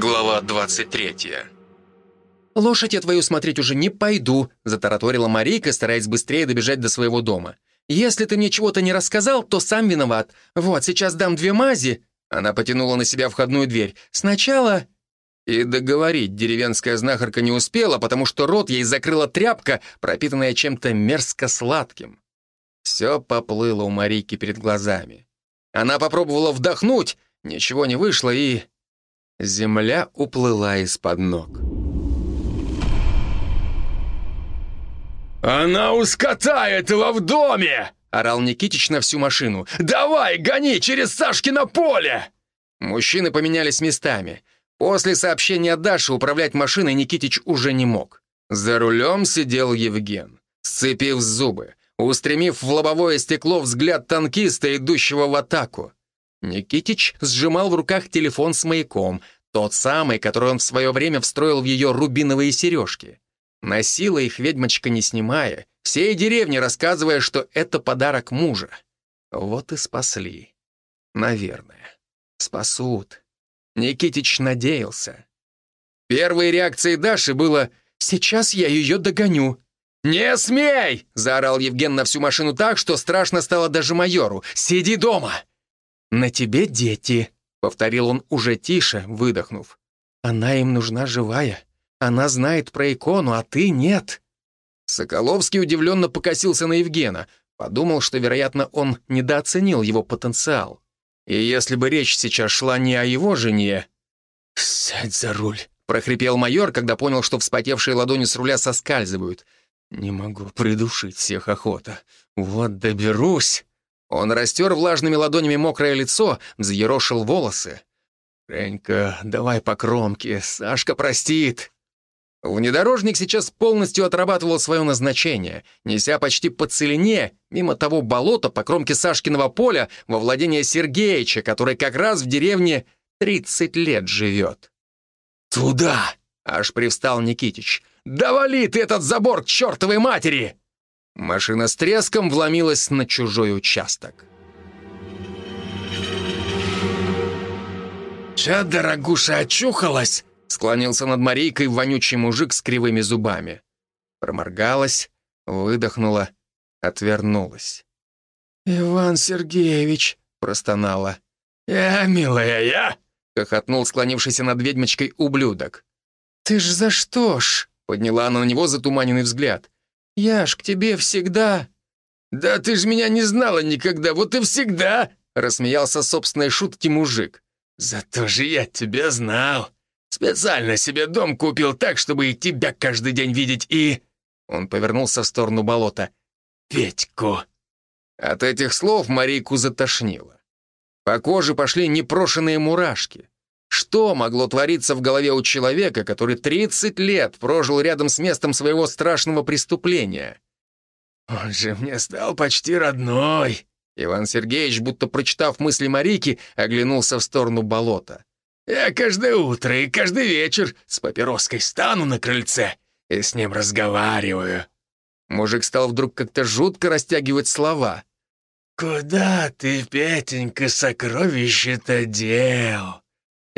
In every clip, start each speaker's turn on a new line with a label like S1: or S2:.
S1: Глава 23
S2: «Лошадь я твою смотреть уже не пойду», — затараторила Марийка, стараясь быстрее добежать до своего дома. «Если ты мне чего-то не рассказал, то сам виноват. Вот, сейчас дам две мази». Она потянула на себя входную дверь. «Сначала...» И договорить деревенская знахарка не успела, потому что рот ей закрыла тряпка, пропитанная чем-то мерзко-сладким. Все поплыло у Марийки перед глазами. Она попробовала вдохнуть, ничего не вышло, и... Земля уплыла из-под ног.
S3: «Она у скота этого в доме!»
S2: — орал Никитич на всю машину.
S3: «Давай, гони через Сашкино поле!»
S2: Мужчины поменялись местами. После сообщения Даши управлять машиной Никитич уже не мог. За рулем сидел Евген, сцепив зубы, устремив в лобовое стекло взгляд танкиста, идущего в атаку. Никитич сжимал в руках телефон с маяком, тот самый, который он в свое время встроил в ее рубиновые сережки. Носила их ведьмочка не снимая, всей деревне рассказывая, что это подарок мужа. Вот и спасли. Наверное. Спасут. Никитич надеялся. Первой реакцией Даши было «Сейчас я ее догоню». «Не смей!» — заорал Евген на всю машину так, что страшно стало даже майору. «Сиди дома!» «На тебе дети», — повторил он уже тише, выдохнув. «Она им нужна живая. Она знает про икону, а ты нет». Соколовский удивленно покосился на Евгена, подумал, что, вероятно, он недооценил его потенциал. И если бы речь сейчас шла не о его жене... «Сядь за руль», — прохрипел майор, когда понял, что вспотевшие ладони с руля соскальзывают. «Не могу придушить всех охота. Вот доберусь». Он растер влажными ладонями мокрое лицо, взъерошил волосы. «Женька, давай по кромке, Сашка простит». Внедорожник сейчас полностью отрабатывал свое назначение, неся почти по целине, мимо того болота по кромке Сашкиного поля, во владение Сергеича, который как раз в деревне 30 лет живет. «Туда!» — аж привстал Никитич. «Да вали ты этот забор к чертовой матери!» Машина с треском вломилась на чужой участок. «Ча, дорогуша, очухалась?» Склонился над Марийкой вонючий мужик с кривыми зубами. Проморгалась, выдохнула, отвернулась. «Иван Сергеевич», — простонала.
S3: «Я, милая, я!»
S2: — хохотнул склонившийся над ведьмочкой ублюдок. «Ты ж за что ж?» — подняла она на него затуманенный взгляд. «Я ж к тебе всегда...»
S3: «Да ты ж меня не знала никогда, вот и всегда!» — рассмеялся собственной шутки мужик. «Зато же я тебя знал!» Специально себе дом купил так, чтобы и тебя каждый день видеть, и...» Он повернулся в сторону болота. «Петьку». От этих слов Марийку затошнило. По коже пошли непрошенные мурашки. Что могло твориться в голове у человека, который 30 лет прожил рядом с местом своего страшного преступления? «Он же мне стал почти родной», Иван Сергеевич, будто прочитав мысли Марики, оглянулся в сторону болота. Я каждое утро и каждый вечер с папироской стану на крыльце и с ним разговариваю». Мужик стал вдруг как-то жутко растягивать слова. «Куда ты, Петенька, сокровище-то дел?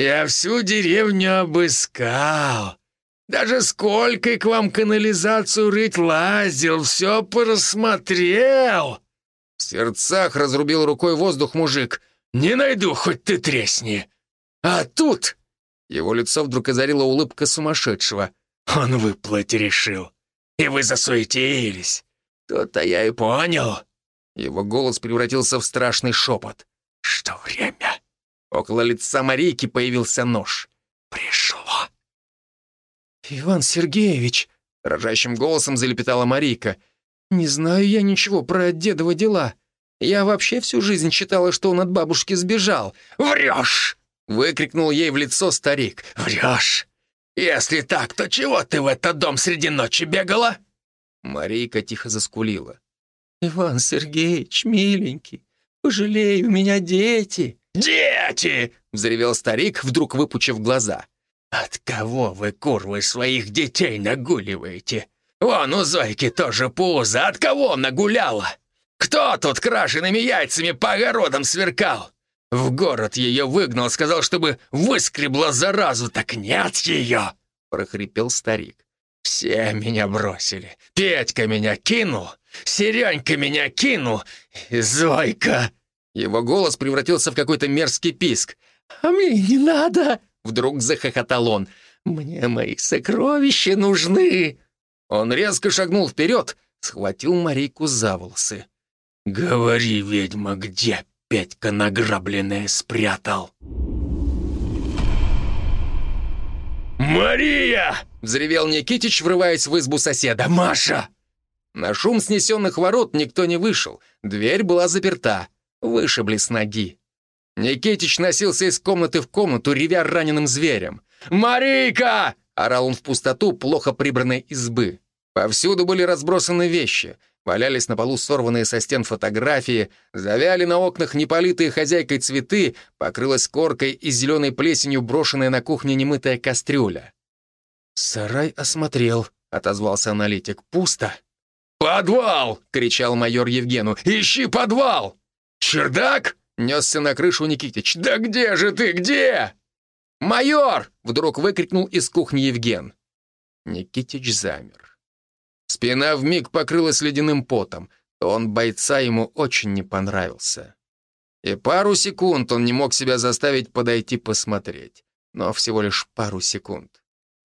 S3: Я всю деревню обыскал. Даже сколько к вам канализацию рыть лазил, все просмотрел». В сердцах разрубил рукой воздух мужик. «Не найду, хоть ты тресни. А тут...» Его лицо вдруг озарила улыбка сумасшедшего. «Он выплыть решил. И вы засуетились. То-то я и понял». Его голос превратился в страшный шепот. «Что время?» Около лица Марийки появился нож. «Пришло». «Иван Сергеевич», — дрожащим голосом залепетала Марийка, «не знаю я ничего про дедова дела. Я вообще всю жизнь считала, что он от бабушки сбежал». «Врешь!» Выкрикнул ей в лицо старик. «Врешь! Если так, то чего ты в этот дом среди ночи бегала?» Марийка тихо заскулила. «Иван Сергеевич, миленький, пожалей, у меня дети». «Дети!» — взревел старик, вдруг выпучив глаза. «От кого вы, курвы, своих детей нагуливаете? Вон у Зойки тоже пузо, от кого нагуляла? Кто тут крашеными яйцами по огородам сверкал? В город ее выгнал, сказал, чтобы выскребла заразу. Так нет ее!» — прохрипел старик. «Все меня бросили. Петька меня кинул, Серенька меня кинул, и Зойка!» Его голос превратился в какой-то мерзкий писк. «А мне не надо!» — вдруг захохотал он. «Мне мои сокровища нужны!» Он резко шагнул вперед, схватил Марийку за волосы. «Говори, ведьма, где Петька награбленное спрятал?» «Мария!» — взревел Никитич, врываясь в избу соседа. «Маша!» На шум снесенных ворот никто не вышел. Дверь была заперта. Вышибли с ноги. Никитич носился из комнаты в комнату, ревя раненым зверем. «Марийка!» — орал он в пустоту плохо прибранной избы. Повсюду были разбросаны вещи. Валялись на полу сорванные со стен фотографии, завяли на окнах неполитые хозяйкой цветы, покрылась коркой и зеленой плесенью брошенная на кухне немытая кастрюля. «Сарай осмотрел», — отозвался аналитик. «Пусто». «Подвал!» — кричал майор Евгену. «Ищи подвал!» «Чердак?» — несся на крышу Никитич. «Да где же ты, где?» «Майор!» — вдруг выкрикнул из кухни Евген. Никитич замер. Спина вмиг покрылась ледяным потом. Он бойца ему очень не понравился. И пару секунд он не мог себя заставить подойти посмотреть. Но всего лишь пару секунд.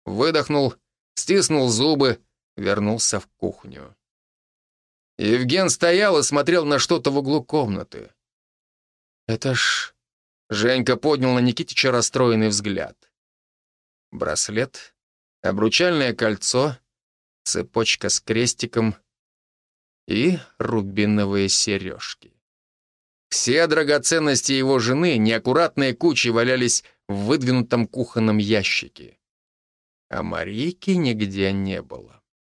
S3: Выдохнул, стиснул зубы, вернулся в кухню. Евген стоял и смотрел на что-то в углу комнаты. «Это ж...» Женька поднял на Никитича расстроенный взгляд. Браслет, обручальное кольцо, цепочка с крестиком и рубиновые сережки. Все драгоценности его жены неаккуратные кучи валялись в выдвинутом кухонном ящике. А Марийки нигде не было.